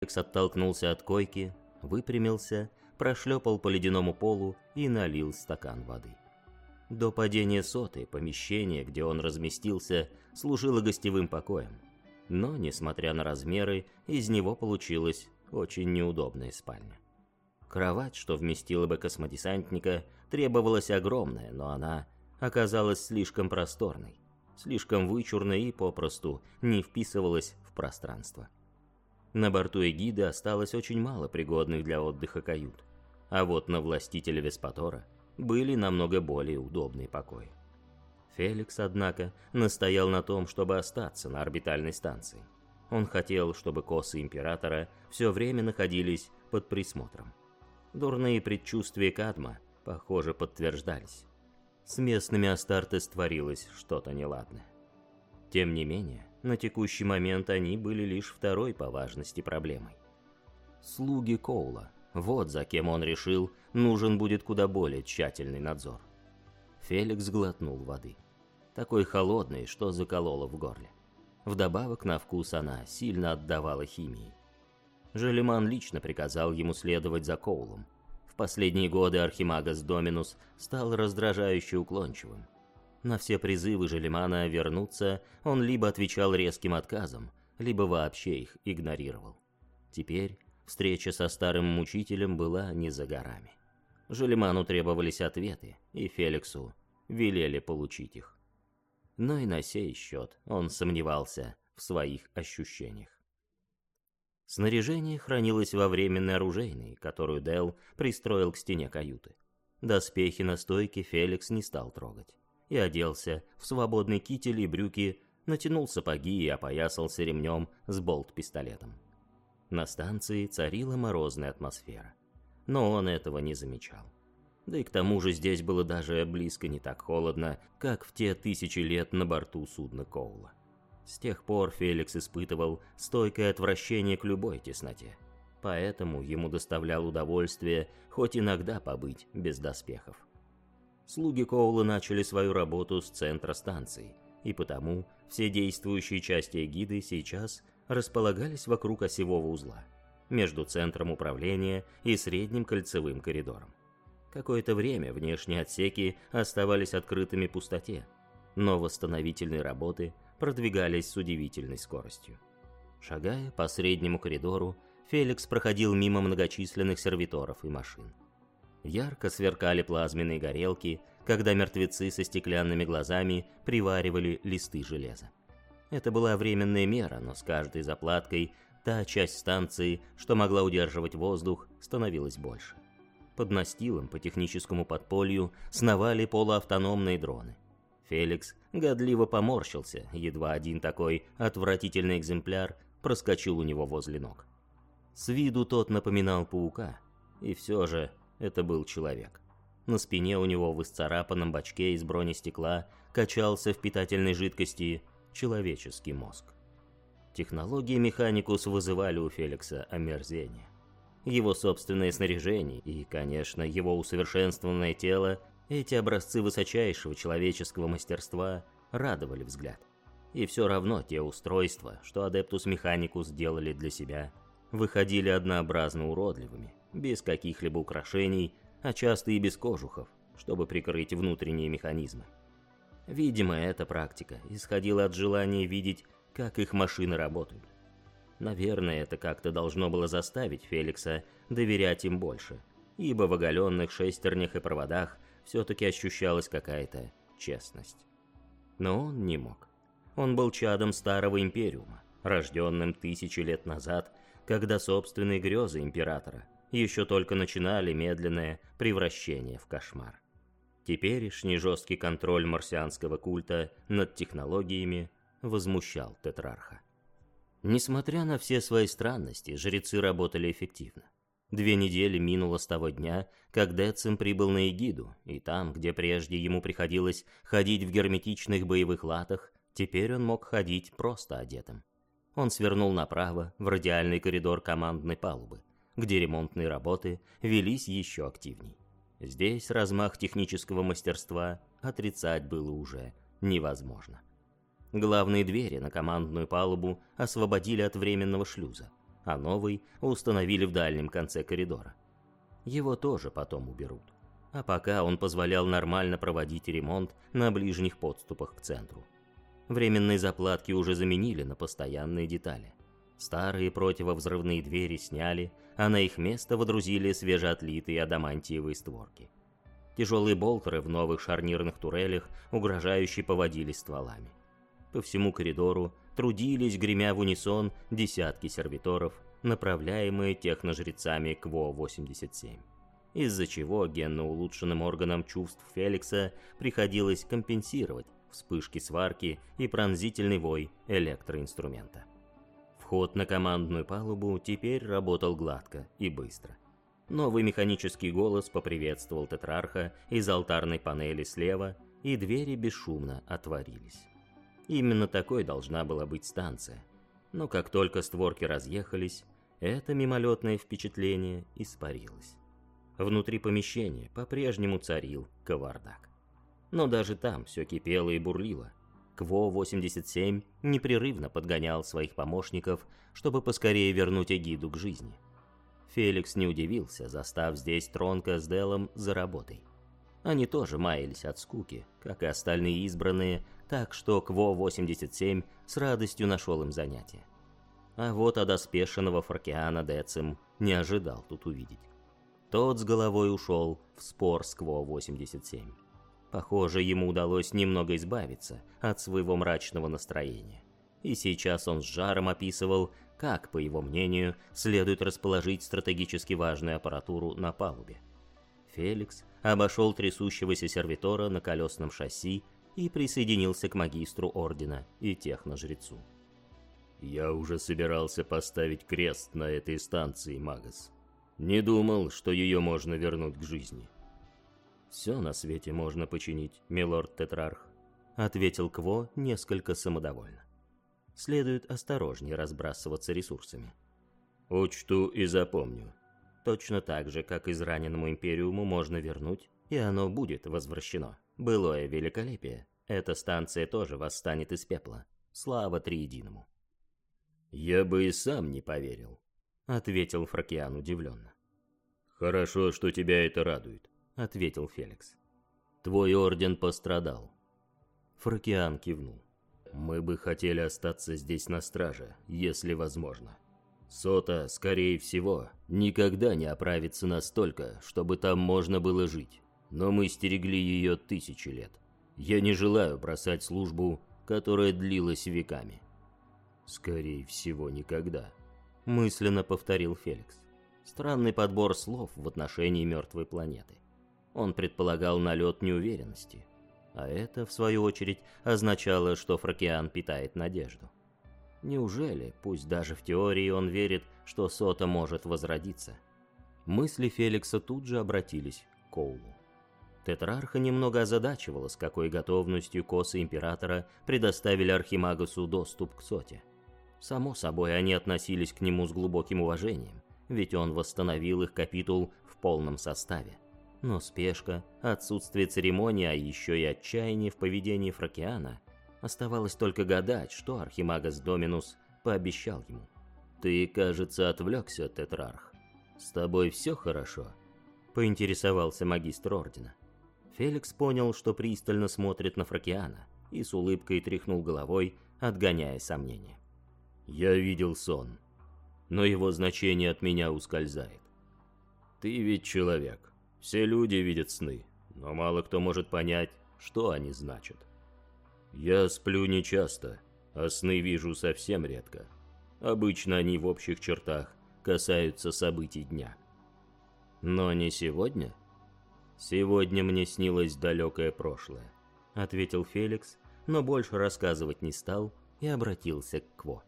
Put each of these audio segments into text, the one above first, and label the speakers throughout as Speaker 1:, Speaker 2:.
Speaker 1: Феликс оттолкнулся от койки, выпрямился, прошлепал по ледяному полу и налил стакан воды. До падения соты помещение, где он разместился, служило гостевым покоем. Но, несмотря на размеры, из него получилась очень неудобная спальня. Кровать, что вместила бы космодесантника, требовалась огромная, но она оказалась слишком просторной, слишком вычурной и попросту не вписывалась в пространство. На борту эгиды осталось очень мало пригодных для отдыха кают, а вот на властителя Веспатора были намного более удобные покои. Феликс, однако, настоял на том, чтобы остаться на орбитальной станции. Он хотел, чтобы косы Императора все время находились под присмотром. Дурные предчувствия Кадма, похоже, подтверждались. С местными Астартес творилось что-то неладное. Тем не менее, на текущий момент они были лишь второй по важности проблемой. Слуги Коула, вот за кем он решил, нужен будет куда более тщательный надзор. Феликс глотнул воды. Такой холодной, что закололо в горле. Вдобавок на вкус она сильно отдавала химии. Желеман лично приказал ему следовать за Коулом. В последние годы Архимагас Доминус стал раздражающе уклончивым. На все призывы Желемана вернуться он либо отвечал резким отказом, либо вообще их игнорировал. Теперь встреча со старым мучителем была не за горами. Желеману требовались ответы, и Феликсу велели получить их. Но и на сей счет он сомневался в своих ощущениях. Снаряжение хранилось во временной оружейной, которую Дел пристроил к стене каюты. Доспехи на стойке Феликс не стал трогать. И оделся в свободный китель и брюки, натянул сапоги и опоясался ремнем с болт-пистолетом. На станции царила морозная атмосфера. Но он этого не замечал. Да и к тому же здесь было даже близко не так холодно, как в те тысячи лет на борту судна Коула. С тех пор Феликс испытывал стойкое отвращение к любой тесноте. Поэтому ему доставлял удовольствие хоть иногда побыть без доспехов. Слуги Коула начали свою работу с центра станции, и потому все действующие части эгиды сейчас располагались вокруг осевого узла, между центром управления и средним кольцевым коридором. Какое-то время внешние отсеки оставались открытыми пустоте, но восстановительные работы продвигались с удивительной скоростью. Шагая по среднему коридору, Феликс проходил мимо многочисленных сервиторов и машин. Ярко сверкали плазменные горелки, когда мертвецы со стеклянными глазами приваривали листы железа. Это была временная мера, но с каждой заплаткой та часть станции, что могла удерживать воздух, становилась больше. Под настилом по техническому подполью сновали полуавтономные дроны. Феликс годливо поморщился, едва один такой отвратительный экземпляр проскочил у него возле ног. С виду тот напоминал паука, и все же это был человек. На спине у него в исцарапанном бачке из бронестекла качался в питательной жидкости человеческий мозг. Технологии Механикус вызывали у Феликса омерзение. Его собственное снаряжение и, конечно, его усовершенствованное тело эти образцы высочайшего человеческого мастерства радовали взгляд. И все равно те устройства, что Адептус Механикус делали для себя, выходили однообразно уродливыми, без каких-либо украшений, а часто и без кожухов, чтобы прикрыть внутренние механизмы. Видимо, эта практика исходила от желания видеть, как их машины работают. Наверное, это как-то должно было заставить Феликса доверять им больше, ибо в оголенных шестернях и проводах – все-таки ощущалась какая-то честность. Но он не мог. Он был чадом старого империума, рожденным тысячи лет назад, когда собственные грезы императора еще только начинали медленное превращение в кошмар. Теперешний жесткий контроль марсианского культа над технологиями возмущал Тетрарха. Несмотря на все свои странности, жрецы работали эффективно. Две недели минуло с того дня, как Децим прибыл на Эгиду, и там, где прежде ему приходилось ходить в герметичных боевых латах, теперь он мог ходить просто одетым. Он свернул направо в радиальный коридор командной палубы, где ремонтные работы велись еще активней. Здесь размах технического мастерства отрицать было уже невозможно. Главные двери на командную палубу освободили от временного шлюза – а новый установили в дальнем конце коридора. Его тоже потом уберут. А пока он позволял нормально проводить ремонт на ближних подступах к центру. Временные заплатки уже заменили на постоянные детали. Старые противовзрывные двери сняли, а на их место водрузили свежеотлитые адамантиевые створки. Тяжелые болтеры в новых шарнирных турелях угрожающе поводили стволами. По всему коридору трудились, гремя в унисон, десятки сервиторов, направляемые техножрецами КВО-87. Из-за чего генно улучшенным органам чувств Феликса приходилось компенсировать вспышки сварки и пронзительный вой электроинструмента. Вход на командную палубу теперь работал гладко и быстро. Новый механический голос поприветствовал тетрарха из алтарной панели слева, и двери бесшумно отворились. Именно такой должна была быть станция. Но как только створки разъехались, это мимолетное впечатление испарилось. Внутри помещения по-прежнему царил кавардак. Но даже там все кипело и бурлило. КВО-87 непрерывно подгонял своих помощников, чтобы поскорее вернуть эгиду к жизни. Феликс не удивился, застав здесь Тронка с Делом за работой. Они тоже маялись от скуки, как и остальные избранные, так что КВО-87 с радостью нашел им занятие. А вот одоспешенного Фаркиана Децим не ожидал тут увидеть. Тот с головой ушел в спор с КВО-87. Похоже, ему удалось немного избавиться от своего мрачного настроения. И сейчас он с жаром описывал, как, по его мнению, следует расположить стратегически важную аппаратуру на палубе. Феликс обошел трясущегося сервитора на колесном шасси и присоединился к магистру ордена и техножрецу. «Я уже собирался поставить крест на этой станции, Магас. Не думал, что ее можно вернуть к жизни». «Все на свете можно починить, милорд Тетрарх», — ответил Кво несколько самодовольно. «Следует осторожнее разбрасываться ресурсами». «Учту и запомню», Точно так же, как израненному Империуму можно вернуть, и оно будет возвращено. Былое великолепие. Эта станция тоже восстанет из пепла. Слава Триединому. «Я бы и сам не поверил», — ответил Фракиан удивленно. «Хорошо, что тебя это радует», — ответил Феликс. «Твой орден пострадал». Фракиан кивнул. «Мы бы хотели остаться здесь на страже, если возможно». Сота, скорее всего, никогда не оправится настолько, чтобы там можно было жить. Но мы стерегли ее тысячи лет. Я не желаю бросать службу, которая длилась веками. Скорее всего, никогда. Мысленно повторил Феликс. Странный подбор слов в отношении мертвой планеты. Он предполагал налет неуверенности. А это, в свою очередь, означало, что Фракиан питает надежду. Неужели, пусть даже в теории он верит, что Сота может возродиться? Мысли Феликса тут же обратились к Коулу. Тетрарха немного озадачивала, с какой готовностью косы Императора предоставили Архимагусу доступ к Соте. Само собой, они относились к нему с глубоким уважением, ведь он восстановил их капитул в полном составе. Но спешка, отсутствие церемонии, а еще и отчаяние в поведении Фракиана Оставалось только гадать, что Архимагас Доминус пообещал ему. «Ты, кажется, отвлекся, Тетрарх. С тобой все хорошо?» Поинтересовался магистр Ордена. Феликс понял, что пристально смотрит на Фракиана, и с улыбкой тряхнул головой, отгоняя сомнения. «Я видел сон, но его значение от меня ускользает. Ты ведь человек. Все люди видят сны, но мало кто может понять, что они значат. Я сплю нечасто, а сны вижу совсем редко. Обычно они в общих чертах касаются событий дня. Но не сегодня? Сегодня мне снилось далекое прошлое, ответил Феликс, но больше рассказывать не стал и обратился к Кво.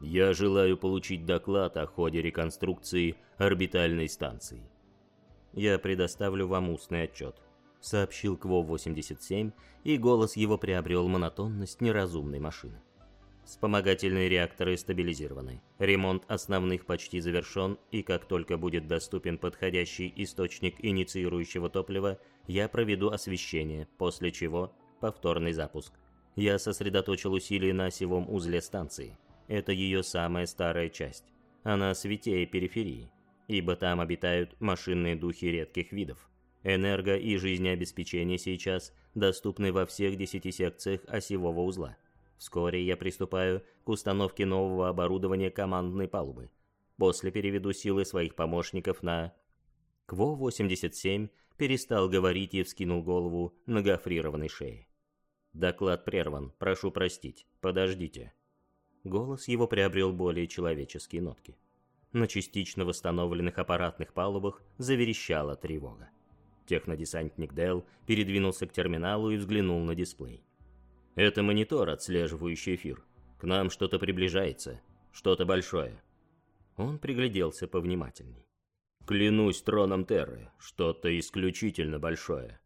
Speaker 1: Я желаю получить доклад о ходе реконструкции орбитальной станции. Я предоставлю вам устный отчет сообщил Кво-87, и голос его приобрел монотонность неразумной машины. Вспомогательные реакторы стабилизированы. Ремонт основных почти завершен, и как только будет доступен подходящий источник инициирующего топлива, я проведу освещение, после чего повторный запуск. Я сосредоточил усилия на осевом узле станции. Это ее самая старая часть. а на свете и периферии, ибо там обитают машинные духи редких видов. Энерго и жизнеобеспечение сейчас доступны во всех десяти секциях осевого узла. Вскоре я приступаю к установке нового оборудования командной палубы. После переведу силы своих помощников на... Кво-87 перестал говорить и вскинул голову на гофрированной шее. «Доклад прерван. Прошу простить. Подождите». Голос его приобрел более человеческие нотки. На частично восстановленных аппаратных палубах заверещала тревога. Технодесантник Дell передвинулся к терминалу и взглянул на дисплей. «Это монитор, отслеживающий эфир. К нам что-то приближается. Что-то большое». Он пригляделся повнимательней. «Клянусь троном Терры, что-то исключительно большое».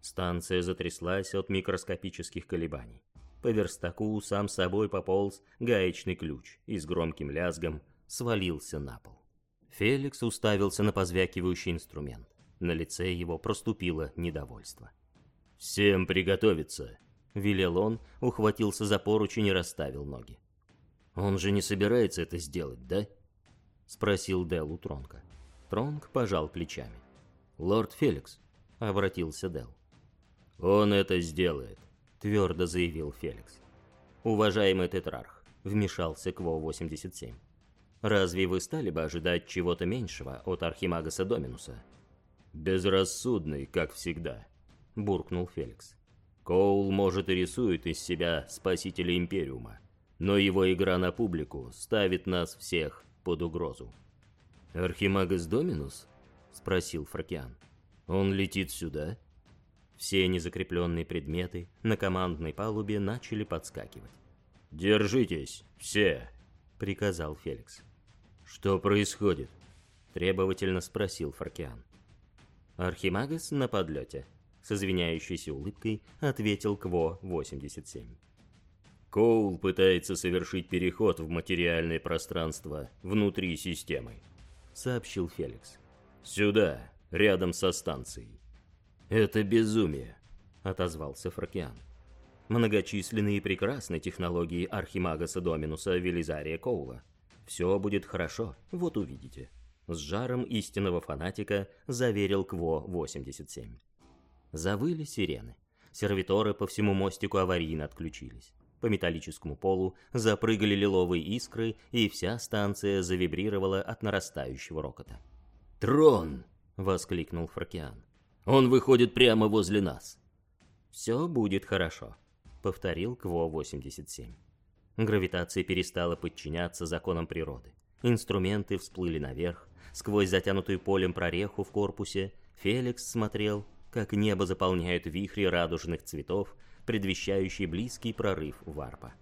Speaker 1: Станция затряслась от микроскопических колебаний. По верстаку сам собой пополз гаечный ключ и с громким лязгом свалился на пол. Феликс уставился на позвякивающий инструмент. На лице его проступило недовольство. «Всем приготовиться!» — велел он, ухватился за поручень и расставил ноги. «Он же не собирается это сделать, да?» — спросил Дел у Тронка. Тронк пожал плечами. «Лорд Феликс», — обратился Дел. «Он это сделает», — твердо заявил Феликс. «Уважаемый тетрарх», — вмешался Кво-87. «Разве вы стали бы ожидать чего-то меньшего от Архимагаса Доминуса?» «Безрассудный, как всегда», — буркнул Феликс. «Коул, может, и рисует из себя спасителя Империума, но его игра на публику ставит нас всех под угрозу». «Архимагас Доминус?» — спросил Фракиан. «Он летит сюда?» Все незакрепленные предметы на командной палубе начали подскакивать. «Держитесь, все!» — приказал Феликс. «Что происходит?» — требовательно спросил Фаркиан. Архимагас на подлете. С извиняющейся улыбкой ответил Кво-87. Коул пытается совершить переход в материальное пространство внутри системы, сообщил Феликс. Сюда, рядом со станцией. Это безумие, отозвался Фракиан. Многочисленные и прекрасные технологии Архимагаса Доминуса Велизария Коула. Все будет хорошо, вот увидите с жаром истинного фанатика заверил Кво-87. Завыли сирены. Сервиторы по всему мостику аварийно отключились. По металлическому полу запрыгали лиловые искры, и вся станция завибрировала от нарастающего рокота. «Трон!» — воскликнул Фракиан. «Он выходит прямо возле нас!» «Все будет хорошо», — повторил Кво-87. Гравитация перестала подчиняться законам природы. Инструменты всплыли наверх, Сквозь затянутую полем прореху в корпусе Феликс смотрел, как небо заполняют вихри радужных цветов, предвещающие близкий прорыв варпа.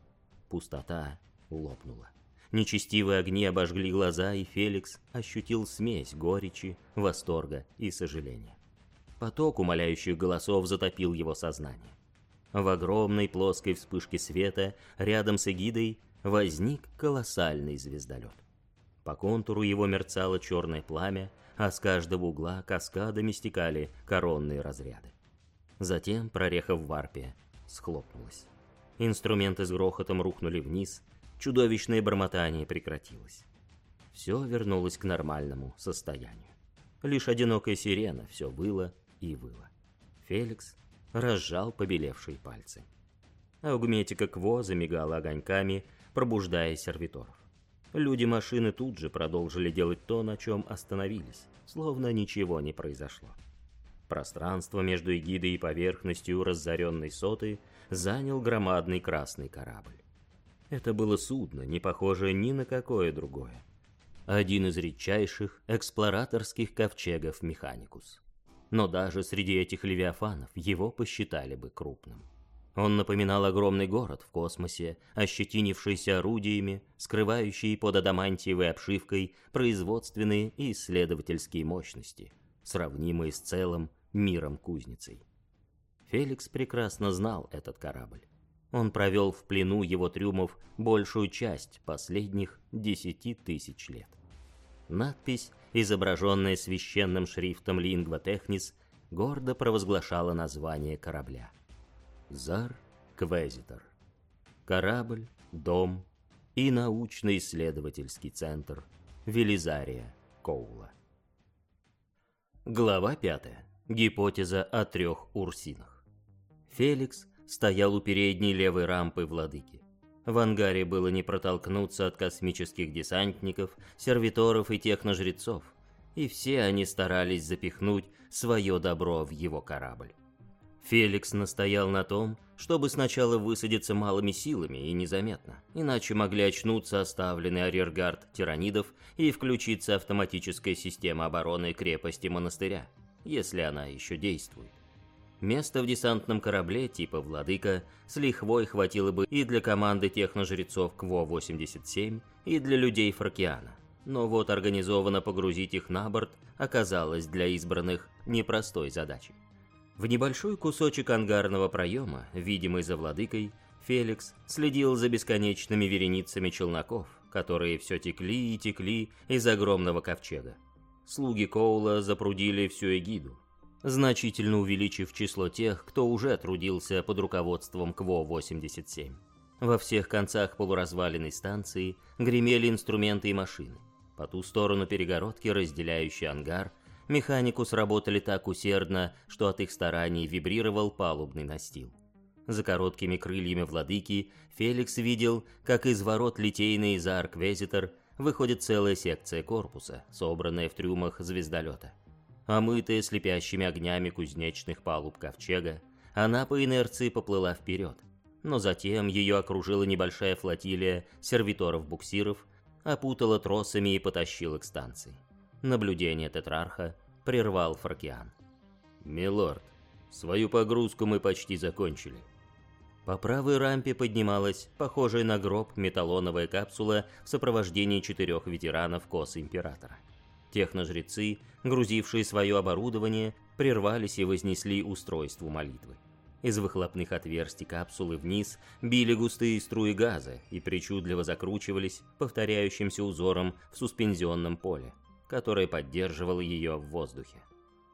Speaker 1: Пустота лопнула. Нечестивые огни обожгли глаза, и Феликс ощутил смесь горечи, восторга и сожаления. Поток умоляющих голосов затопил его сознание. В огромной плоской вспышке света рядом с эгидой возник колоссальный звездолет. По контуру его мерцало черное пламя, а с каждого угла каскадами стекали коронные разряды. Затем прореха в варпе схлопнулась. Инструменты с грохотом рухнули вниз, чудовищное бормотание прекратилось. Все вернулось к нормальному состоянию. Лишь одинокая сирена все выла и выла. Феликс разжал побелевшие пальцы. Аугметика Кво замигала огоньками, пробуждая сервиторов. Люди-машины тут же продолжили делать то, на чем остановились, словно ничего не произошло. Пространство между эгидой и поверхностью разоренной соты занял громадный красный корабль. Это было судно, не похожее ни на какое другое. Один из редчайших эксплораторских ковчегов Механикус. Но даже среди этих левиафанов его посчитали бы крупным. Он напоминал огромный город в космосе, ощетинившийся орудиями, скрывающие под адамантиевой обшивкой производственные и исследовательские мощности, сравнимые с целым миром кузницей. Феликс прекрасно знал этот корабль. Он провел в плену его трюмов большую часть последних десяти тысяч лет. Надпись, изображенная священным шрифтом Lingua Technis, гордо провозглашала название корабля. Зар Квезитор. Корабль, дом и научно-исследовательский центр Велизария Коула. Глава 5. Гипотеза о трех урсинах. Феликс стоял у передней левой рампы владыки. В ангаре было не протолкнуться от космических десантников, сервиторов и техножрецов, и все они старались запихнуть свое добро в его корабль. Феликс настоял на том, чтобы сначала высадиться малыми силами и незаметно, иначе могли очнуться оставленный арьергард тиранидов и включиться автоматическая система обороны крепости монастыря, если она еще действует. Места в десантном корабле типа «Владыка» с лихвой хватило бы и для команды техножрецов КВО-87, и для людей Фракиана. Но вот организованно погрузить их на борт оказалось для избранных непростой задачей. В небольшой кусочек ангарного проема, видимый за владыкой, Феликс следил за бесконечными вереницами челноков, которые все текли и текли из огромного ковчега. Слуги Коула запрудили всю эгиду, значительно увеличив число тех, кто уже трудился под руководством КВО-87. Во всех концах полуразваленной станции гремели инструменты и машины. По ту сторону перегородки, разделяющей ангар, механику сработали так усердно, что от их стараний вибрировал палубный настил. За короткими крыльями владыки Феликс видел, как из ворот литейной за Арквезитор выходит целая секция корпуса, собранная в трюмах звездолета. Омытая слепящими огнями кузнечных палуб ковчега, она по инерции поплыла вперед, но затем ее окружила небольшая флотилия сервиторов-буксиров, опутала тросами и потащила к станции. Наблюдение тетрарха прервал Фракиан. «Милорд, свою погрузку мы почти закончили». По правой рампе поднималась, похожая на гроб, металлоновая капсула в сопровождении четырех ветеранов Коса Императора. Техножрецы, грузившие свое оборудование, прервались и вознесли устройству молитвы. Из выхлопных отверстий капсулы вниз били густые струи газа и причудливо закручивались повторяющимся узором в суспензионном поле которая поддерживала ее в воздухе.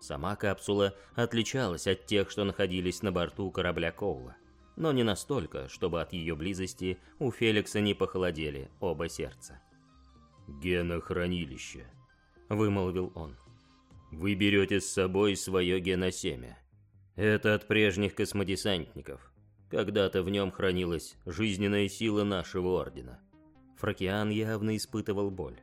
Speaker 1: Сама капсула отличалась от тех, что находились на борту корабля Коула, но не настолько, чтобы от ее близости у Феликса не похолодели оба сердца. «Генохранилище», — вымолвил он. «Вы берете с собой свое геносемя. Это от прежних космодесантников. Когда-то в нем хранилась жизненная сила нашего Ордена». Фракиан явно испытывал боль.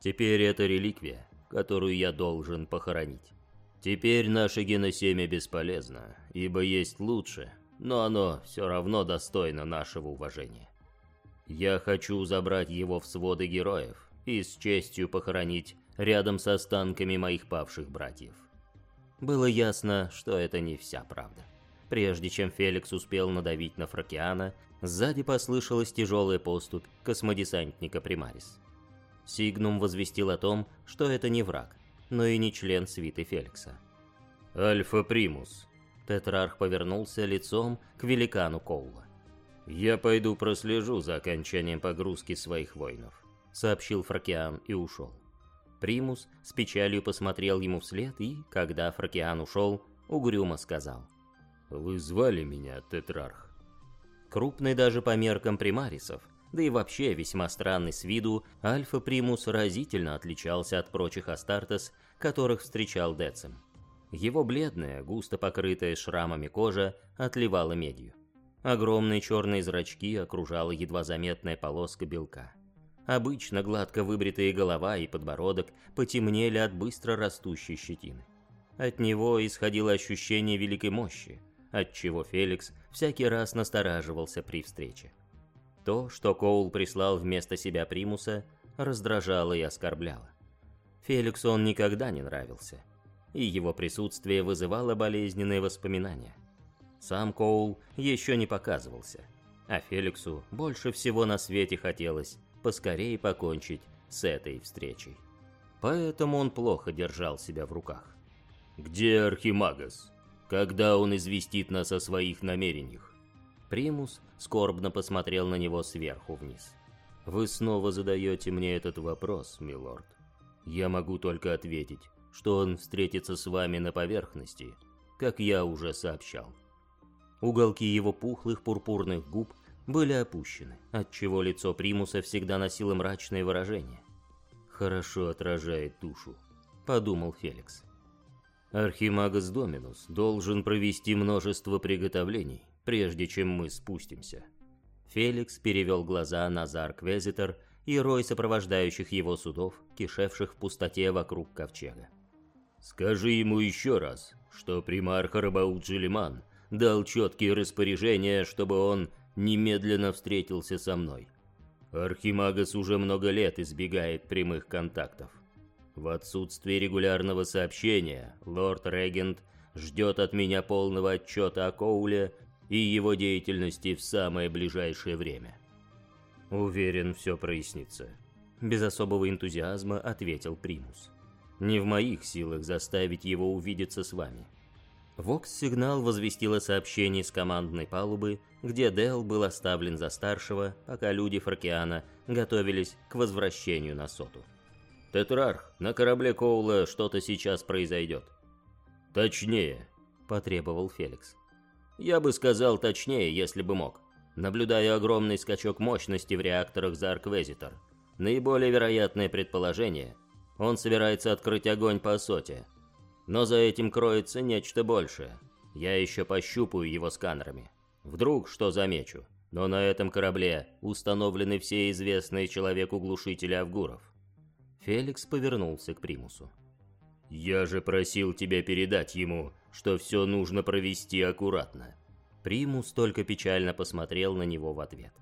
Speaker 1: Теперь это реликвия, которую я должен похоронить. Теперь наше геносемя бесполезно, ибо есть лучше, но оно все равно достойно нашего уважения. Я хочу забрать его в своды героев и с честью похоронить рядом с останками моих павших братьев. Было ясно, что это не вся правда. Прежде чем Феликс успел надавить на Фракиана, сзади послышалась тяжелая поступь космодесантника Примарис. Сигнум возвестил о том, что это не враг, но и не член свиты Феликса. «Альфа Примус», — Тетрарх повернулся лицом к великану Коула. «Я пойду прослежу за окончанием погрузки своих воинов», — сообщил Фракиан и ушел. Примус с печалью посмотрел ему вслед и, когда Фракиан ушел, угрюмо сказал. «Вы звали меня, Тетрарх?» Крупный даже по меркам примарисов, да и вообще весьма странный с виду, Альфа Примус разительно отличался от прочих Астартес, которых встречал Децим. Его бледная, густо покрытая шрамами кожа отливала медью. Огромные черные зрачки окружала едва заметная полоска белка. Обычно гладко выбритые голова и подбородок потемнели от быстро растущей щетины. От него исходило ощущение великой мощи, отчего Феликс всякий раз настораживался при встрече. То, что Коул прислал вместо себя Примуса, раздражало и оскорбляло. Феликсу он никогда не нравился, и его присутствие вызывало болезненные воспоминания. Сам Коул еще не показывался, а Феликсу больше всего на свете хотелось поскорее покончить с этой встречей. Поэтому он плохо держал себя в руках. «Где Архимагас? Когда он известит нас о своих намерениях?» Примус скорбно посмотрел на него сверху вниз. «Вы снова задаете мне этот вопрос, милорд. Я могу только ответить, что он встретится с вами на поверхности, как я уже сообщал». Уголки его пухлых пурпурных губ были опущены, отчего лицо Примуса всегда носило мрачное выражение. хорошо отражает душу», — подумал Феликс. Архимагас Доминус должен провести множество приготовлений, прежде чем мы спустимся. Феликс перевел глаза на Зарк-Везитер и рой сопровождающих его судов, кишевших в пустоте вокруг ковчега. «Скажи ему еще раз, что примарх Рабаут Джилиман дал четкие распоряжения, чтобы он немедленно встретился со мной. Архимагас уже много лет избегает прямых контактов. В отсутствие регулярного сообщения, лорд-регент ждет от меня полного отчета о Коуле и его деятельности в самое ближайшее время. Уверен, все прояснится. Без особого энтузиазма ответил Примус. Не в моих силах заставить его увидеться с вами. Вокс-сигнал возвестил о сообщении с командной палубы, где Дел был оставлен за старшего, пока люди Фаркиана готовились к возвращению на Соту. «Тетрарх, на корабле Коула что-то сейчас произойдет». «Точнее», — потребовал Феликс. Я бы сказал точнее, если бы мог. Наблюдаю огромный скачок мощности в реакторах за Арквезитор. Наиболее вероятное предположение – он собирается открыть огонь по соте. Но за этим кроется нечто большее. Я еще пощупаю его сканерами. Вдруг что замечу. Но на этом корабле установлены все известные человеку глушители Авгуров. Феликс повернулся к Примусу. «Я же просил тебя передать ему, что все нужно провести аккуратно». Примус только печально посмотрел на него в ответ.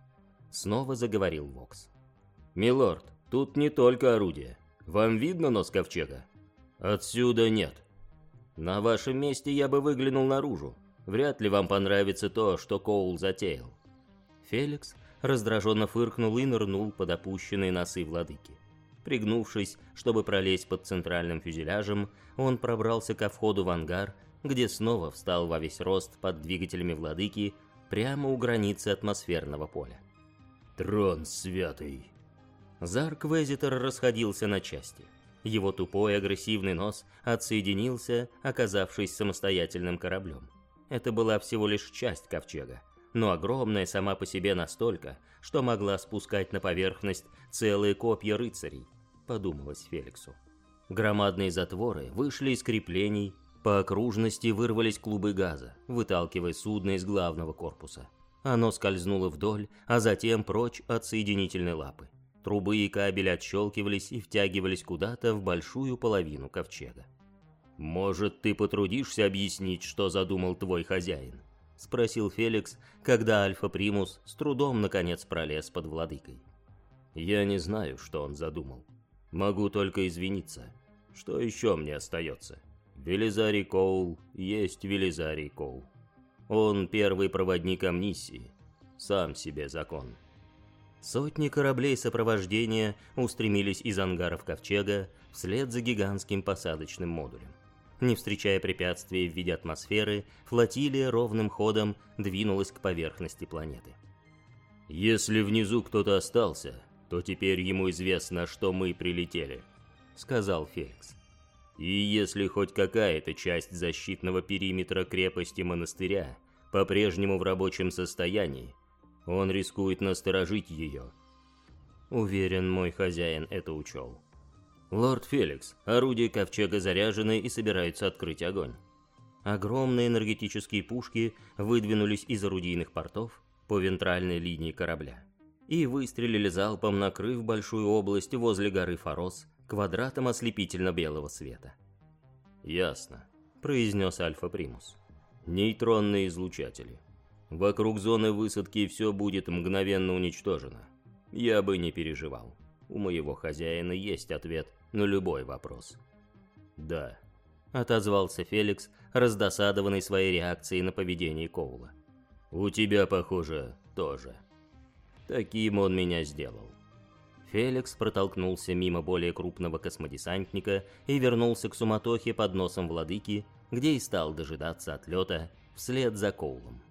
Speaker 1: Снова заговорил Вокс. «Милорд, тут не только орудие. Вам видно нос ковчега?» «Отсюда нет». «На вашем месте я бы выглянул наружу. Вряд ли вам понравится то, что Коул затеял». Феликс раздраженно фыркнул и нырнул под опущенные носы владыки. Пригнувшись, чтобы пролезть под центральным фюзеляжем, он пробрался ко входу в ангар, где снова встал во весь рост под двигателями владыки прямо у границы атмосферного поля. «Трон святый!» Зарк-Везитер расходился на части. Его тупой агрессивный нос отсоединился, оказавшись самостоятельным кораблем. Это была всего лишь часть ковчега, но огромная сама по себе настолько, что могла спускать на поверхность целые копья рыцарей, подумалось Феликсу. Громадные затворы вышли из креплений, по окружности вырвались клубы газа, выталкивая судно из главного корпуса. Оно скользнуло вдоль, а затем прочь от соединительной лапы. Трубы и кабели отщелкивались и втягивались куда-то в большую половину ковчега. «Может, ты потрудишься объяснить, что задумал твой хозяин?» — спросил Феликс, когда Альфа Примус с трудом наконец пролез под владыкой. «Я не знаю, что он задумал», Могу только извиниться. Что еще мне остается? Велизарий Коул есть Велизарий Коул. Он первый проводник амнисии. Сам себе закон. Сотни кораблей сопровождения устремились из ангаров Ковчега вслед за гигантским посадочным модулем. Не встречая препятствий в виде атмосферы, флотилия ровным ходом двинулась к поверхности планеты. «Если внизу кто-то остался, то теперь ему известно, что мы прилетели», — сказал Феликс. «И если хоть какая-то часть защитного периметра крепости монастыря по-прежнему в рабочем состоянии, он рискует насторожить ее». Уверен, мой хозяин это учел. «Лорд Феликс, орудия ковчега заряжены и собираются открыть огонь». Огромные энергетические пушки выдвинулись из орудийных портов по вентральной линии корабля и выстрелили залпом, накрыв большую область возле горы Форос квадратом ослепительно-белого света. «Ясно», — произнес Альфа Примус. «Нейтронные излучатели. Вокруг зоны высадки все будет мгновенно уничтожено. Я бы не переживал. У моего хозяина есть ответ на любой вопрос». «Да», — отозвался Феликс, раздосадованный своей реакцией на поведение Коула. «У тебя, похоже, тоже». Таким он меня сделал. Феликс протолкнулся мимо более крупного космодесантника и вернулся к суматохе под носом владыки, где и стал дожидаться отлета вслед за Коулом.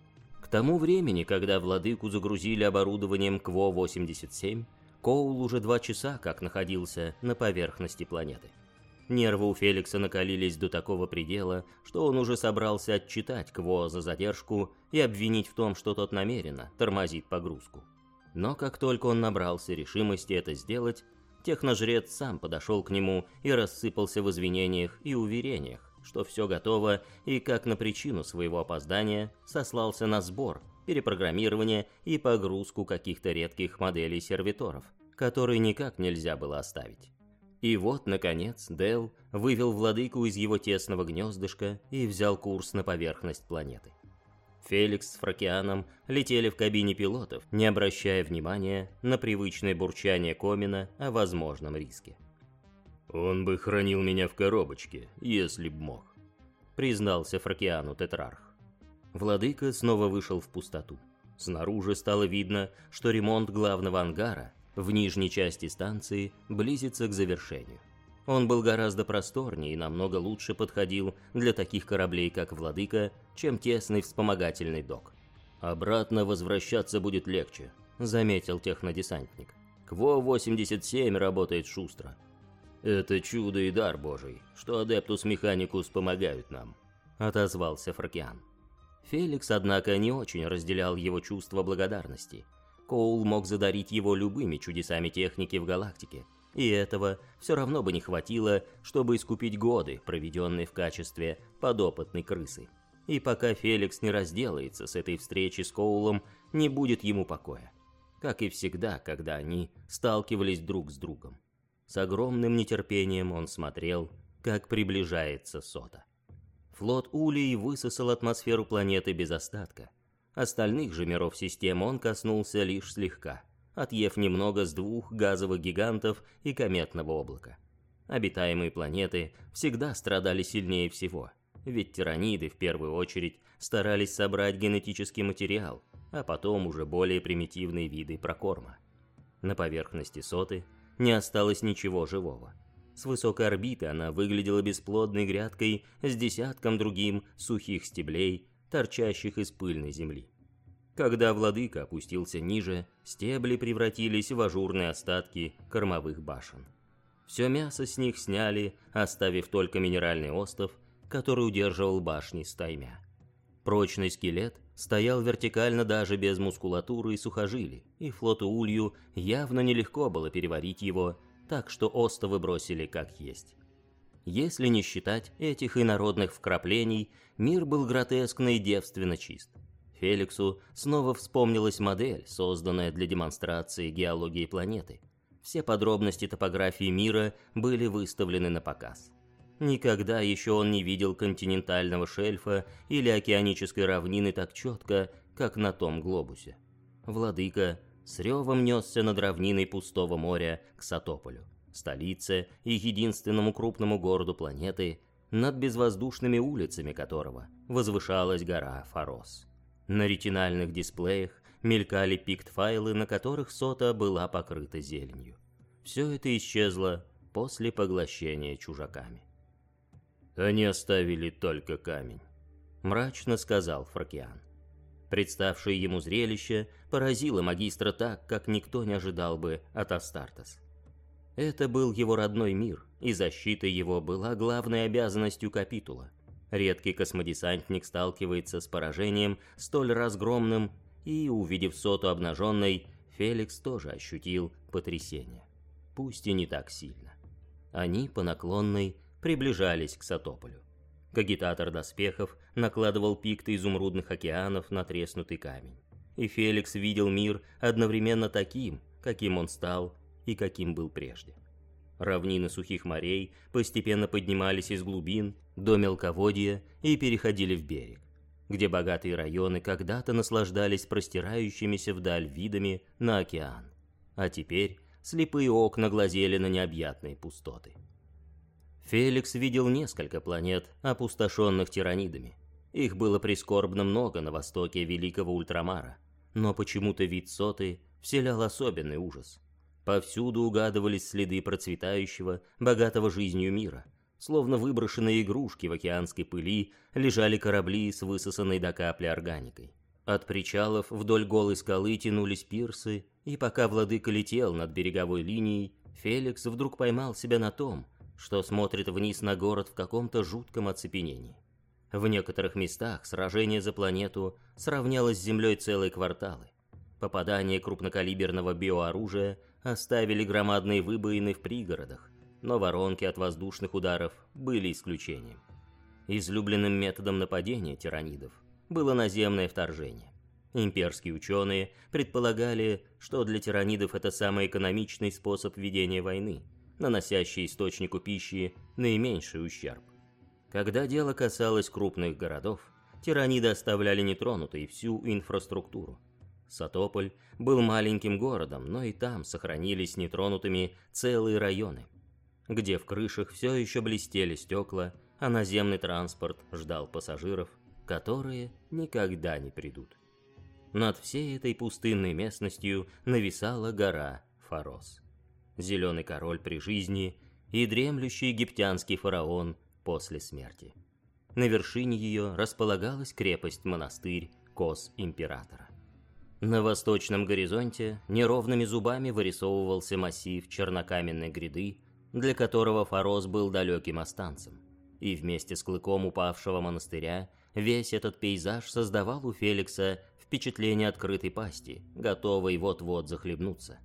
Speaker 1: К тому времени, когда владыку загрузили оборудованием КВО-87, Коул уже два часа как находился на поверхности планеты. Нервы у Феликса накалились до такого предела, что он уже собрался отчитать КВО за задержку и обвинить в том, что тот намеренно тормозит погрузку. Но как только он набрался решимости это сделать, техножрец сам подошел к нему и рассыпался в извинениях и уверениях, что все готово, и как на причину своего опоздания сослался на сбор, перепрограммирование и погрузку каких-то редких моделей сервиторов, которые никак нельзя было оставить. И вот, наконец, Дел вывел владыку из его тесного гнездышка и взял курс на поверхность планеты. Феликс с Фракианом летели в кабине пилотов, не обращая внимания на привычное бурчание Комина о возможном риске.
Speaker 2: «Он бы хранил меня в коробочке, если б мог», — признался Фракиану Тетрарх.
Speaker 1: Владыка снова вышел в пустоту. Снаружи стало видно, что ремонт главного ангара в нижней части станции близится к завершению. Он был гораздо просторнее и намного лучше подходил для таких кораблей, как «Владыка», чем тесный вспомогательный док.
Speaker 2: «Обратно возвращаться будет легче», — заметил технодесантник. «Кво-87 работает шустро. Это чудо и дар божий, что Адептус Механикус помогают нам», — отозвался Фракиан.
Speaker 1: Феликс, однако, не очень разделял его чувство благодарности. Коул мог задарить его любыми чудесами техники в галактике — и этого все равно бы не хватило, чтобы искупить годы, проведенные в качестве подопытной крысы. И пока Феликс не разделается с этой встречи с Коулом, не будет ему покоя. Как и всегда, когда они сталкивались друг с другом. С огромным нетерпением он смотрел, как приближается Сота. Флот Улей высосал атмосферу планеты без остатка. Остальных же миров системы он коснулся лишь слегка – отъев немного с двух газовых гигантов и кометного облака. Обитаемые планеты всегда страдали сильнее всего, ведь тираниды в первую очередь старались собрать генетический материал, а потом уже более примитивные виды прокорма. На поверхности соты не осталось ничего живого. С высокой орбиты она выглядела бесплодной грядкой с десятком другим сухих стеблей, торчащих из пыльной земли. Когда владыка опустился ниже, стебли превратились в ажурные остатки кормовых башен. Все мясо с них сняли, оставив только минеральный остов, который удерживал башни стаймя. Прочный скелет стоял вертикально даже без мускулатуры и сухожилий, и флоту Улью явно нелегко было переварить его, так что остовы бросили как есть. Если не считать этих инородных вкраплений, мир был гротескно и девственно чист. Феликсу снова вспомнилась модель, созданная для демонстрации геологии планеты. Все подробности топографии мира были выставлены на показ. Никогда еще он не видел континентального шельфа или океанической равнины так четко, как на том глобусе. Владыка с ревом несся над равниной пустого моря к Сатополю, столице и единственному крупному городу планеты, над безвоздушными улицами которого возвышалась гора Фарос. На ретинальных дисплеях мелькали пикт-файлы, на которых сота была покрыта зеленью. Все это исчезло после поглощения чужаками.
Speaker 2: «Они оставили только камень», — мрачно сказал Фракиан.
Speaker 1: Представшее ему зрелище поразило магистра так, как никто не ожидал бы от Астартес. Это был его родной мир, и защита его была главной обязанностью капитула. Редкий космодесантник сталкивается с поражением столь разгромным, и, увидев соту обнаженной, Феликс тоже ощутил потрясение. Пусть и не так сильно. Они по наклонной приближались к Сатополю. Кагитатор доспехов накладывал пикты изумрудных океанов на треснутый камень. И Феликс видел мир одновременно таким, каким он стал и каким был прежде. Равнины сухих морей постепенно поднимались из глубин до мелководья и переходили в берег, где богатые районы когда-то наслаждались простирающимися вдаль видами на океан, а теперь слепые окна глазели на необъятные пустоты. Феликс видел несколько планет, опустошенных тиранидами. Их было прискорбно много на востоке Великого Ультрамара, но почему-то вид соты вселял особенный ужас – Повсюду угадывались следы процветающего, богатого жизнью мира. Словно выброшенные игрушки в океанской пыли лежали корабли с высосанной до капли органикой. От причалов вдоль голой скалы тянулись пирсы, и пока владыка летел над береговой линией, Феликс вдруг поймал себя на том, что смотрит вниз на город в каком-то жутком оцепенении. В некоторых местах сражение за планету сравнялось с землей целые кварталы. Попадания крупнокалиберного биооружия оставили громадные выбоины в пригородах, но воронки от воздушных ударов были исключением. Излюбленным методом нападения тиранидов было наземное вторжение. Имперские ученые предполагали, что для тиранидов это самый экономичный способ ведения войны, наносящий источнику пищи наименьший ущерб. Когда дело касалось крупных городов, тираниды оставляли нетронутой всю инфраструктуру. Сатополь был маленьким городом, но и там сохранились нетронутыми целые районы, где в крышах все еще блестели стекла, а наземный транспорт ждал пассажиров, которые никогда не придут. Над всей этой пустынной местностью нависала гора Фарос. Зеленый король при жизни и дремлющий египтянский фараон после смерти. На вершине ее располагалась крепость-монастырь Кос-Императора. На восточном горизонте неровными зубами вырисовывался массив чернокаменной гряды, для которого Фарос был далеким останцем. И вместе с клыком упавшего монастыря весь этот пейзаж создавал у Феликса впечатление открытой пасти, готовой вот-вот захлебнуться.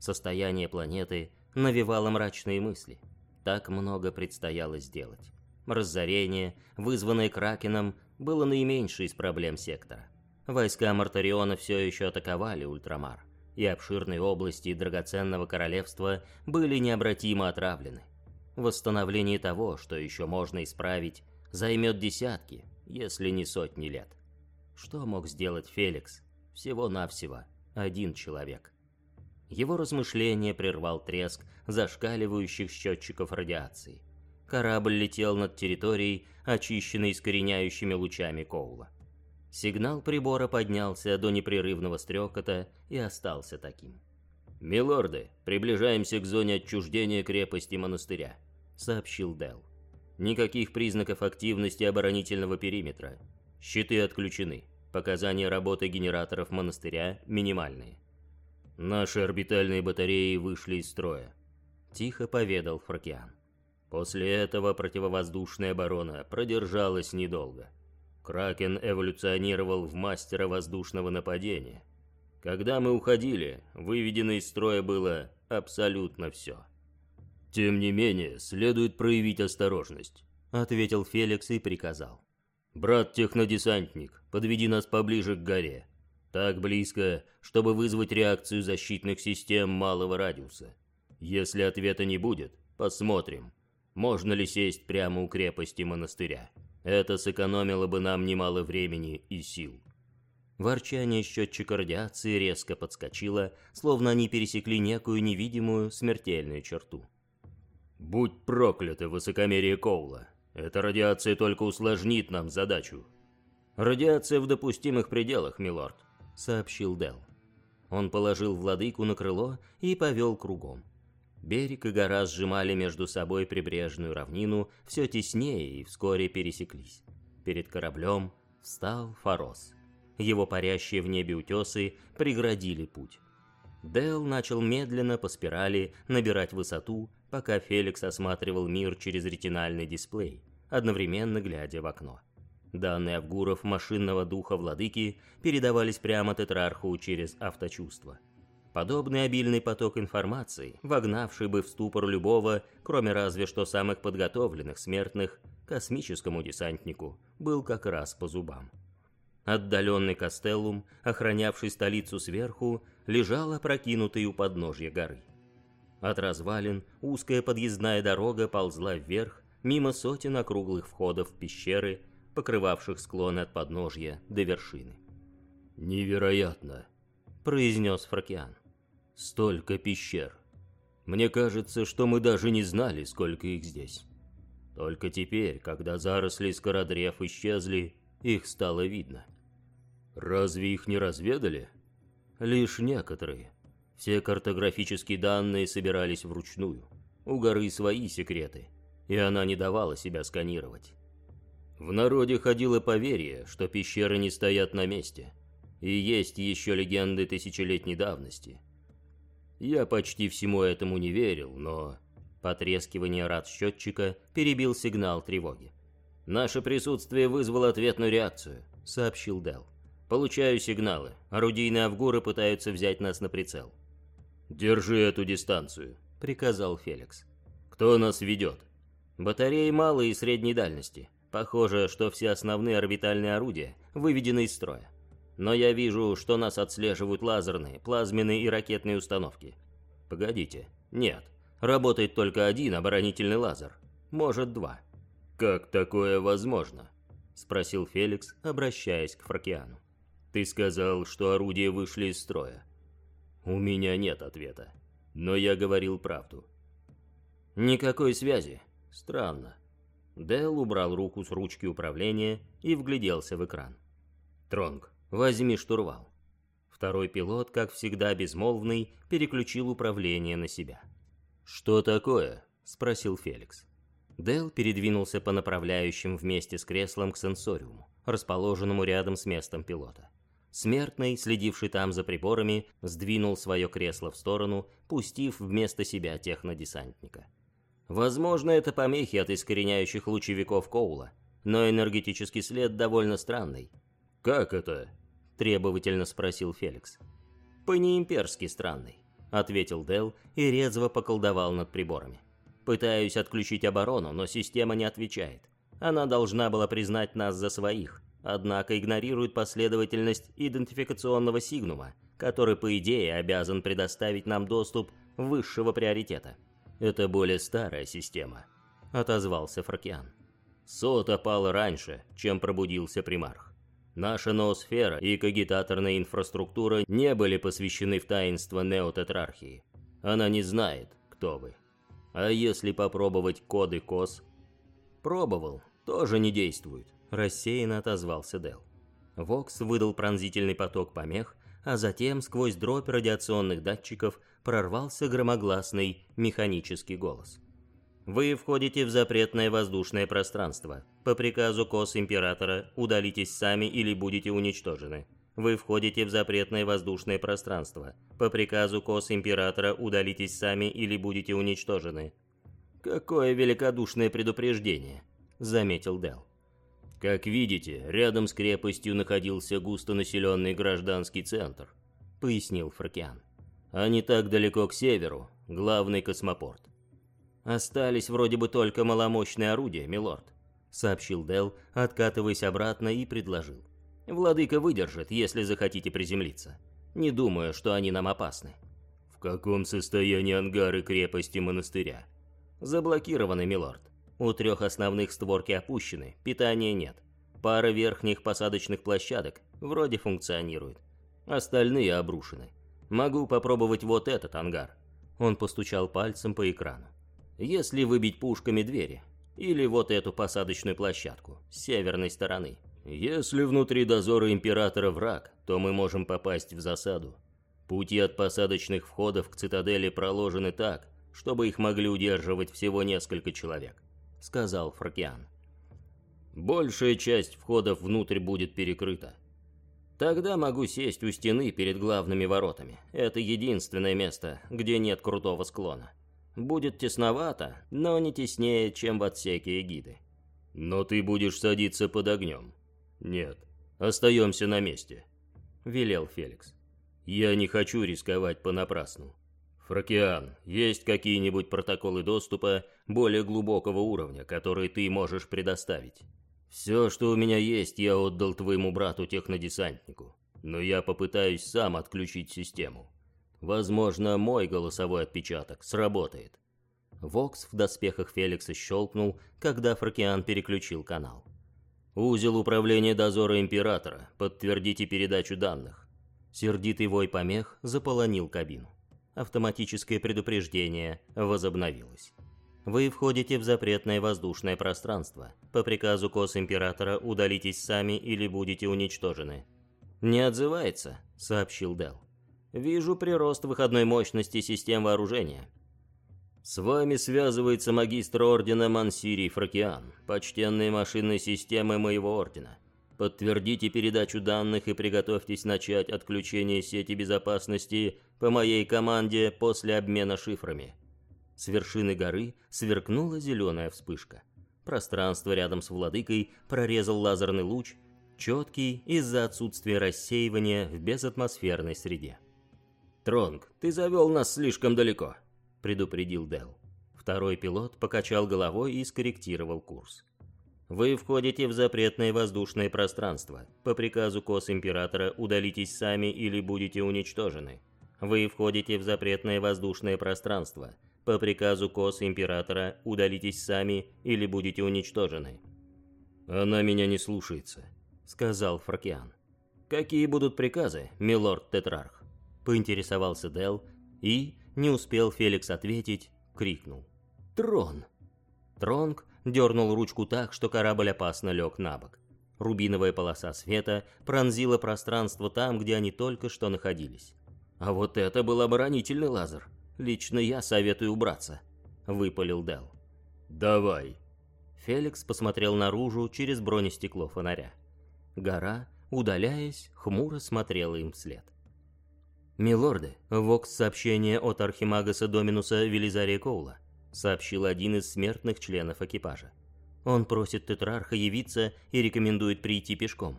Speaker 1: Состояние планеты навевало мрачные мысли. Так много предстояло сделать. Разорение, вызванное Кракеном, было наименьшей из проблем сектора. Войска Мартариона все еще атаковали Ультрамар, и обширные области драгоценного королевства были необратимо отравлены. Восстановление того, что еще можно исправить, займет десятки, если не сотни лет. Что мог сделать Феликс? Всего-навсего один человек. Его размышление прервал треск зашкаливающих счетчиков радиации. Корабль летел над территорией, очищенной искореняющими лучами Коула. Сигнал прибора поднялся до непрерывного стрекота и остался таким.
Speaker 2: «Милорды, приближаемся к зоне отчуждения крепости монастыря», — сообщил Дел. «Никаких признаков активности оборонительного периметра. Щиты отключены. Показания работы генераторов монастыря минимальные. Наши орбитальные батареи вышли из строя. Тихо поведал Фракиан. После этого противовоздушная оборона продержалась недолго. Кракен эволюционировал в мастера воздушного нападения. Когда мы уходили, выведено из строя было абсолютно все. «Тем не менее, следует проявить осторожность», — ответил Феликс и приказал. «Брат-технодесантник, подведи нас поближе к горе. Так близко, чтобы вызвать реакцию защитных систем малого радиуса. Если ответа не будет, посмотрим, можно ли сесть прямо у крепости монастыря. Это сэкономило бы нам немало времени и сил».
Speaker 1: Ворчание счетчика радиации резко подскочило, словно они пересекли некую невидимую смертельную черту.
Speaker 2: «Будь прокляты, высокомерие Коула!» Эта радиация только усложнит нам задачу.
Speaker 1: Радиация в допустимых пределах, милорд, сообщил Дел. Он положил владыку на крыло и повел кругом. Берег и гора сжимали между собой прибрежную равнину все теснее и вскоре пересеклись. Перед кораблем встал Фарос. Его парящие в небе утесы преградили путь. Дел начал медленно по спирали набирать высоту, пока Феликс осматривал мир через ретинальный дисплей, одновременно глядя в окно. Данные Авгуров машинного духа владыки передавались прямо тетрарху через авточувство. Подобный обильный поток информации, вогнавший бы в ступор любого, кроме разве что самых подготовленных смертных, космическому десантнику, был как раз по зубам. Отдаленный Кастеллум, охранявший столицу сверху, лежал опрокинутый у подножья горы. От развалин узкая подъездная дорога ползла вверх, мимо сотен округлых входов в пещеры, покрывавших склоны от подножья до вершины.
Speaker 2: «Невероятно!» — произнес Фракиан. «Столько пещер! Мне кажется, что мы даже не знали, сколько их здесь. Только теперь, когда заросли скородрев исчезли, их стало видно. Разве их не разведали? Лишь некоторые. Все картографические данные собирались вручную. У горы свои секреты, и она не давала себя сканировать. В народе ходило поверье, что пещеры не стоят на месте, и есть еще легенды тысячелетней давности. Я почти всему этому не верил, но...
Speaker 1: Потрескивание рад счетчика перебил сигнал тревоги. «Наше присутствие вызвало ответную реакцию», — сообщил Дел. Получаю сигналы. Орудийные авгуры пытаются взять нас на прицел.
Speaker 2: «Держи эту дистанцию», —
Speaker 1: приказал Феликс.
Speaker 2: «Кто нас ведет?»
Speaker 1: «Батареи малой и средней дальности. Похоже, что все основные орбитальные орудия выведены из строя. Но я вижу, что нас отслеживают лазерные, плазменные и ракетные установки. Погодите. Нет. Работает только один оборонительный лазер. Может, два.
Speaker 2: Как такое возможно?
Speaker 1: Спросил Феликс, обращаясь к Фракиану.
Speaker 2: Ты сказал, что орудия вышли из строя.
Speaker 1: У меня нет ответа. Но я говорил правду. Никакой связи. Странно. Дэл убрал руку с ручки управления и вгляделся в экран. «Тронг, возьми штурвал». Второй пилот, как всегда безмолвный, переключил управление на себя.
Speaker 2: «Что такое?»
Speaker 1: – спросил Феликс. Дэл передвинулся по направляющим вместе с креслом к сенсориуму, расположенному рядом с местом пилота. Смертный, следивший там за приборами, сдвинул свое кресло в сторону, пустив вместо себя технодесантника. Возможно, это помехи от искореняющих лучевиков Коула, но энергетический след довольно странный.
Speaker 2: «Как это?»
Speaker 1: – требовательно спросил Феликс. «По-неимперски странный», – ответил Дел и резво поколдовал над приборами. «Пытаюсь отключить оборону, но система не отвечает. Она должна была признать нас за своих, однако игнорирует последовательность идентификационного сигнума, который, по идее, обязан предоставить нам доступ высшего приоритета. Это более старая система», — отозвался Фракиан. «Сот опал раньше, чем пробудился примарх. Наша ноосфера и кагитаторная инфраструктура не были посвящены в таинство неотетрархии. Она не знает, кто вы. А если попробовать коды КОС? Пробовал, тоже не действует рассеянно отозвался Дел. Вокс выдал пронзительный поток помех, а затем сквозь дробь радиационных датчиков прорвался громогласный механический голос. Вы входите в запретное воздушное пространство. По приказу КОС Императора удалитесь сами или будете уничтожены. Вы входите в запретное воздушное пространство. По приказу КОС Императора удалитесь сами или будете уничтожены. Какое великодушное предупреждение, заметил Дел. Как видите, рядом с крепостью находился густонаселенный гражданский центр, пояснил Фракиан. А не так далеко к северу, главный космопорт. Остались вроде бы только маломощные орудия, милорд, сообщил Дел, откатываясь обратно и предложил. Владыка выдержит, если захотите приземлиться. Не думаю, что они нам опасны.
Speaker 2: В каком состоянии ангары крепости монастыря?
Speaker 1: Заблокированы, милорд. У трех основных створки опущены, питания нет. Пара верхних посадочных площадок вроде функционирует. Остальные обрушены. Могу попробовать вот этот ангар. Он постучал пальцем по экрану. Если выбить пушками двери, или вот эту посадочную площадку с северной стороны. Если внутри дозора Императора враг, то мы можем попасть в засаду. Пути от посадочных входов к цитадели проложены так, чтобы их могли удерживать всего несколько человек. — сказал Фракиан. «Большая часть входов внутрь будет перекрыта. Тогда могу сесть у стены перед главными воротами. Это единственное место, где нет крутого склона. Будет тесновато, но не теснее, чем в отсеке эгиды.
Speaker 2: Но ты будешь садиться под огнем. Нет, остаемся на месте», — велел Феликс. «Я не хочу рисковать понапрасну. Фракиан, есть какие-нибудь протоколы доступа более глубокого уровня, которые ты можешь предоставить?
Speaker 1: Все, что у меня есть, я отдал твоему брату-технодесантнику. Но я попытаюсь сам отключить систему. Возможно, мой голосовой отпечаток сработает. Вокс в доспехах Феликса щелкнул, когда Фракиан переключил канал. «Узел управления дозора Императора. Подтвердите передачу данных». Сердитый вой помех заполонил кабину автоматическое предупреждение возобновилось. Вы входите в запретное воздушное пространство. По приказу Кос-Императора удалитесь сами или будете уничтожены. «Не отзывается», — сообщил Дел. «Вижу прирост выходной мощности систем вооружения». «С вами связывается магистр ордена Мансирий Фракиан, почтенные машинные системы моего ордена. Подтвердите передачу данных и приготовьтесь начать отключение сети безопасности по моей команде после обмена шифрами. С вершины горы сверкнула зеленая вспышка. Пространство рядом с владыкой прорезал лазерный луч. четкий из-за отсутствия рассеивания в безатмосферной среде.
Speaker 2: «Тронг, ты завел нас слишком далеко», — предупредил Дел.
Speaker 1: Второй пилот покачал головой и скорректировал курс. Вы входите в запретное воздушное пространство. По приказу Кос-Императора удалитесь сами или будете уничтожены. Вы входите в запретное воздушное пространство. По приказу Кос-Императора удалитесь сами или будете уничтожены.
Speaker 2: «Она меня не слушается», — сказал Фракиан.
Speaker 1: «Какие будут приказы, милорд Тетрарх?» — поинтересовался Дел и, не успел Феликс ответить, крикнул. «Трон!» Тронг дернул ручку так, что корабль опасно лег на бок. Рубиновая полоса света пронзила пространство там, где они только что находились. «А вот это был оборонительный лазер. Лично я советую убраться», — выпалил Дел.
Speaker 2: «Давай».
Speaker 1: Феликс посмотрел наружу через бронестекло фонаря. Гора, удаляясь, хмуро смотрела им вслед. «Милорды, вокс-сообщение от Архимагаса Доминуса Велизария Коула», — сообщил один из смертных членов экипажа. Он просит Тетрарха явиться и рекомендует прийти пешком.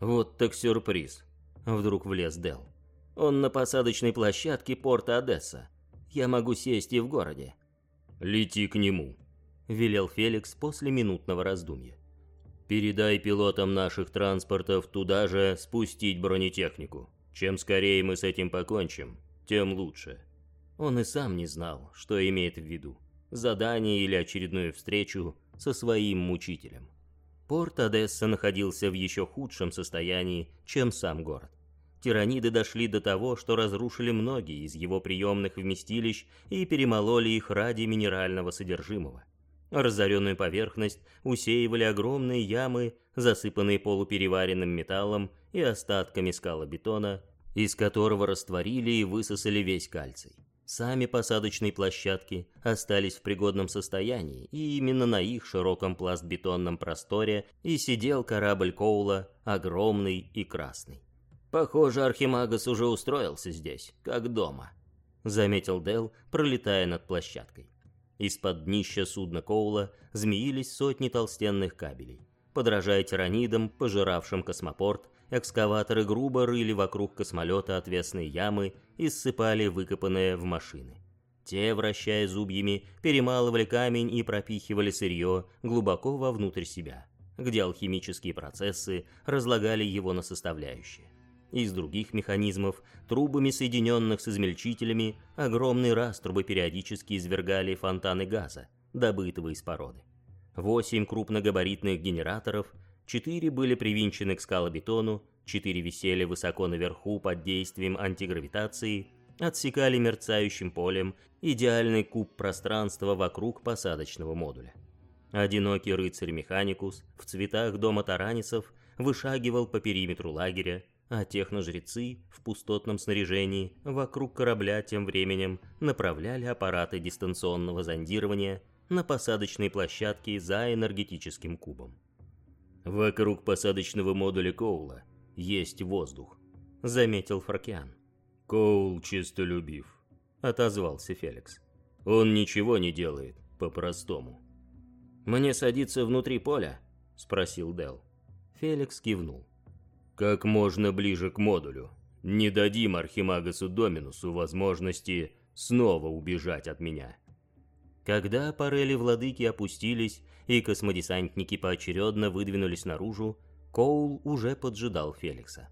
Speaker 2: «Вот так сюрприз!» — вдруг влез Дел. «Он на посадочной площадке порта Одесса. Я могу сесть и в городе».
Speaker 1: «Лети к нему», — велел Феликс после минутного раздумья. «Передай пилотам наших транспортов туда же спустить бронетехнику. Чем скорее мы с этим покончим, тем лучше». Он и сам не знал, что имеет в виду. Задание или очередную встречу со своим мучителем. Порт Одесса находился в еще худшем состоянии, чем сам город. Тираниды дошли до того, что разрушили многие из его приемных вместилищ и перемололи их ради минерального содержимого. Разоренную поверхность усеивали огромные ямы, засыпанные полупереваренным металлом и остатками скалобетона, из которого растворили и высосали весь кальций. Сами посадочные площадки остались в пригодном состоянии, и именно на их широком пластбетонном просторе и сидел корабль Коула, огромный и красный. «Похоже, Архимагас уже устроился здесь, как дома», — заметил Дел, пролетая над площадкой. Из-под днища судна Коула змеились сотни толстенных кабелей. Подражая тиранидам, пожиравшим космопорт, экскаваторы грубо рыли вокруг космолета отвесные ямы и ссыпали выкопанное в машины. Те, вращая зубьями, перемалывали камень и пропихивали сырье глубоко вовнутрь себя, где алхимические процессы разлагали его на составляющие. Из других механизмов, трубами соединенных с измельчителями, огромные раструбы периодически извергали фонтаны газа, добытого из породы. Восемь крупногабаритных генераторов Четыре были привинчены к скалобетону, четыре висели высоко наверху под действием антигравитации, отсекали мерцающим полем идеальный куб пространства вокруг посадочного модуля. Одинокий рыцарь-механикус в цветах дома Таранисов вышагивал по периметру лагеря, а техножрецы в пустотном снаряжении вокруг корабля тем временем направляли аппараты дистанционного зондирования на посадочной площадке за энергетическим кубом. «Вокруг посадочного модуля Коула есть воздух», — заметил Фракиан. «Коул чистолюбив», — отозвался Феликс. «Он ничего не делает по-простому». «Мне садиться внутри поля?» — спросил Дел. Феликс кивнул. «Как можно ближе к модулю. Не дадим Архимагасу Доминусу возможности снова убежать от меня». Когда парели владыки опустились и космодесантники поочередно выдвинулись наружу, Коул уже поджидал Феликса.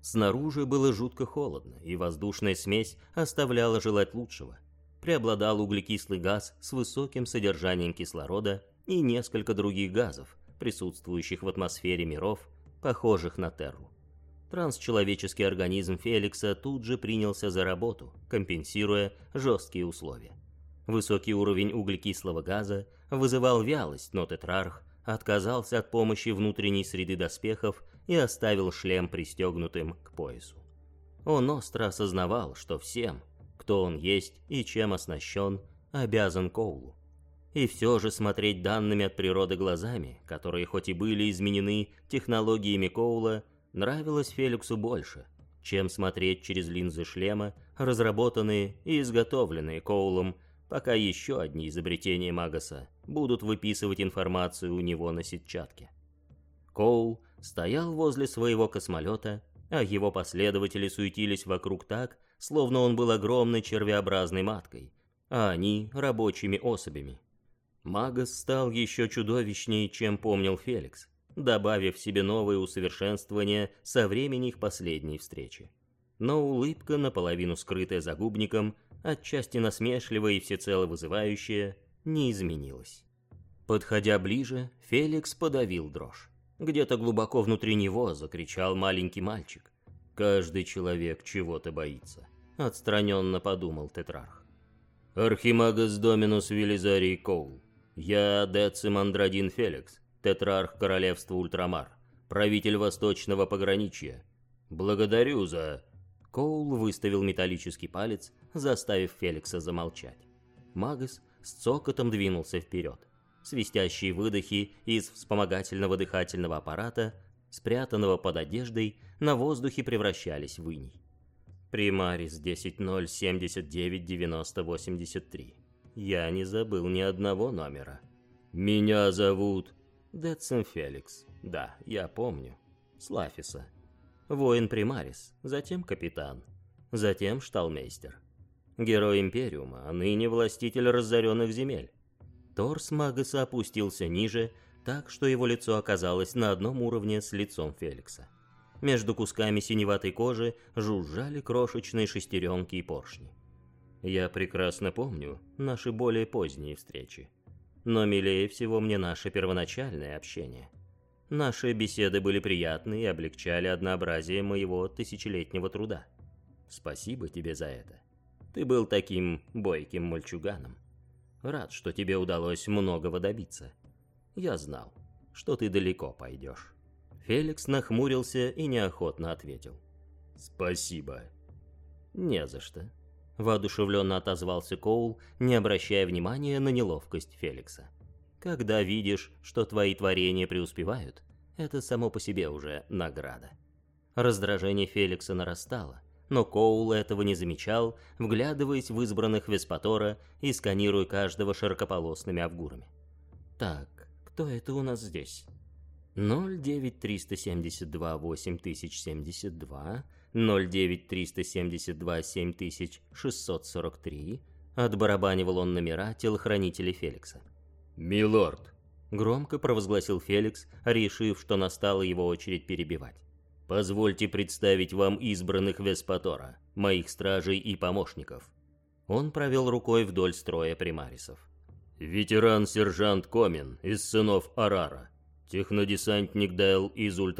Speaker 1: Снаружи было жутко холодно, и воздушная смесь оставляла желать лучшего. Преобладал углекислый газ с высоким содержанием кислорода и несколько других газов, присутствующих в атмосфере миров, похожих на Терру. Трансчеловеческий организм Феликса тут же принялся за работу, компенсируя жесткие условия. Высокий уровень углекислого газа вызывал вялость, но Тетрарх отказался от помощи внутренней среды доспехов и оставил шлем пристегнутым к поясу. Он остро осознавал, что всем, кто он есть и чем оснащен, обязан Коулу. И все же смотреть данными от природы глазами, которые хоть и были изменены технологиями Коула, нравилось Феликсу больше, чем смотреть через линзы шлема, разработанные и изготовленные Коулом пока еще одни изобретения Магаса будут выписывать информацию у него на сетчатке. Коул стоял возле своего космолета, а его последователи суетились вокруг так, словно он был огромной червеобразной маткой, а они — рабочими особями. Магас стал еще чудовищнее, чем помнил Феликс, добавив себе новые усовершенствования со времени их последней встречи. Но улыбка, наполовину скрытая загубником, отчасти насмешливая и всецело вызывающая, не изменилась. Подходя ближе, Феликс подавил дрожь. Где-то глубоко внутри него закричал маленький мальчик. «Каждый человек чего-то боится», — отстраненно подумал Тетрарх. «Архимагас Доминус Велизарий Коул, я Децим Андрадин Феликс, Тетрарх Королевства Ультрамар, правитель Восточного Пограничья. Благодарю за...» Коул выставил металлический палец, заставив Феликса замолчать. Магас с цокотом двинулся вперед. Свистящие выдохи из вспомогательного дыхательного аппарата, спрятанного под одеждой, на воздухе превращались в иней. Примарис 10.079.9083. Я не забыл ни одного номера. Меня зовут... Дэтсон Феликс. Да, я помню. Слафиса. Воин Примарис, затем капитан, затем шталмейстер. Герой Империума, а ныне властитель разоренных земель. Торс Магаса опустился ниже, так что его лицо оказалось на одном уровне с лицом Феликса. Между кусками синеватой кожи жужжали крошечные шестеренки и поршни. Я прекрасно помню наши более поздние встречи. Но милее всего мне наше первоначальное общение. Наши беседы были приятны и облегчали однообразие моего тысячелетнего труда. Спасибо тебе за это. Ты был таким бойким мальчуганом. Рад, что тебе удалось многого добиться. Я знал, что ты далеко пойдешь». Феликс нахмурился и неохотно ответил. «Спасибо». «Не за что», — воодушевленно отозвался Коул, не обращая внимания на неловкость Феликса. «Когда видишь, что твои творения преуспевают, это само по себе уже награда». Раздражение Феликса нарастало, но Коул этого не замечал, вглядываясь в избранных Веспатора и сканируя каждого широкополосными авгурами. «Так, кто это у нас здесь?» 09372 8072, 09372 7643, отбарабанивал он номера телохранителей Феликса.
Speaker 2: «Милорд!»
Speaker 1: — громко провозгласил Феликс, решив, что настала его очередь перебивать. Позвольте представить вам избранных Веспатора, моих стражей и помощников». Он провел рукой вдоль строя примарисов.
Speaker 2: «Ветеран-сержант Комин из сынов Арара, технодесантник Дэл из Ультра